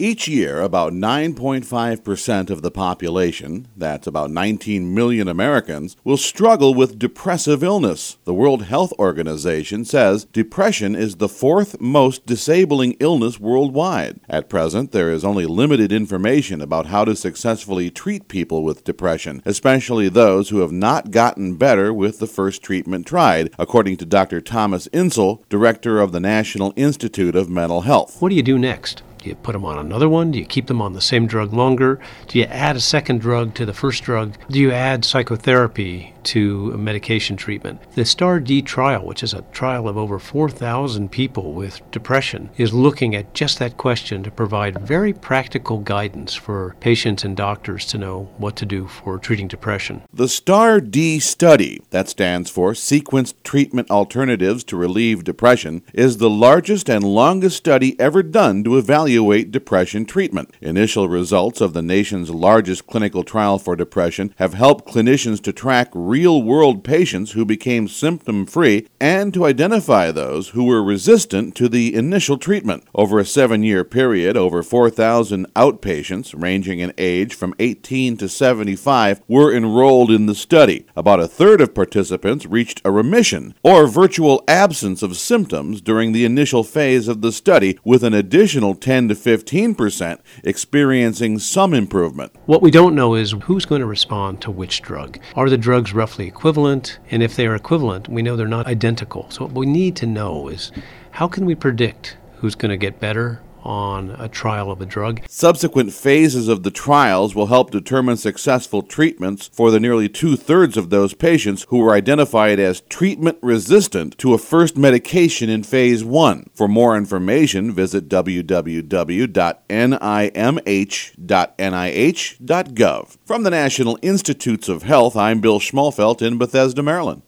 Each year, about 9.5% of the population, that's about 19 million Americans, will struggle with depressive illness. The World Health Organization says depression is the fourth most disabling illness worldwide. At present, there is only limited information about how to successfully treat people with depression, especially those who have not gotten better with the first treatment tried, according to Dr. Thomas Insel, director of the National Institute of Mental Health. What do you do next? Do you put them on another one? Do you keep them on the same drug longer? Do you add a second drug to the first drug? Do you add psychotherapy to medication treatment? The STAR-D trial, which is a trial of over 4,000 people with depression, is looking at just that question to provide very practical guidance for patients and doctors to know what to do for treating depression. The STAR-D study, that stands for Sequenced Treatment Alternatives to Relieve Depression, is the largest and longest study ever done to evaluate evaluate depression treatment. Initial results of the nation's largest clinical trial for depression have helped clinicians to track real world patients who became symptom free and to identify those who were resistant to the initial treatment. Over a seven year period, over 4,000 outpatients, ranging in age from 18 to 75, were enrolled in the study. About a third of participants reached a remission or virtual absence of symptoms during the initial phase of the study, with an additional 10 10 to 15 percent experiencing some improvement. What we don't know is who's going to respond to which drug. Are the drugs roughly equivalent? And if they are equivalent, we know they're not identical. So what we need to know is how can we predict who's going to get better on a trial of a drug. Subsequent phases of the trials will help determine successful treatments for the nearly two thirds of those patients who were identified as treatment resistant to a first medication in phase one. For more information, visit www.nimh.nih.gov. From the National Institutes of Health, I'm Bill Schmalfeldt in Bethesda, Maryland.